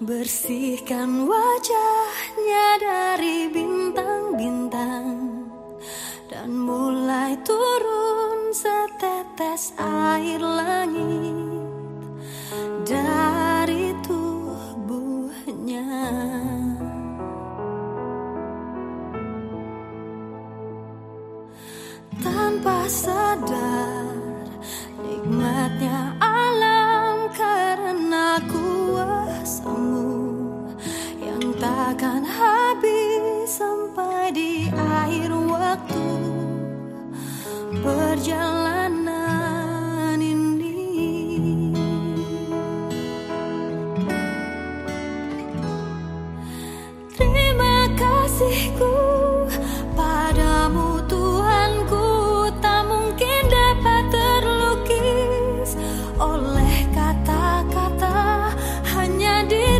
Bersihkan wajahnya dari bintang-bintang Dan mulai turun setetes air langit Dari tubuhnya. Tanpa sadar takkan habis sampai di akhir waktu. Perjalanan ini. Terima kasihku padamu Tuhanku. Tak mungkin dapat terlukis oleh kata-kata. Hanya di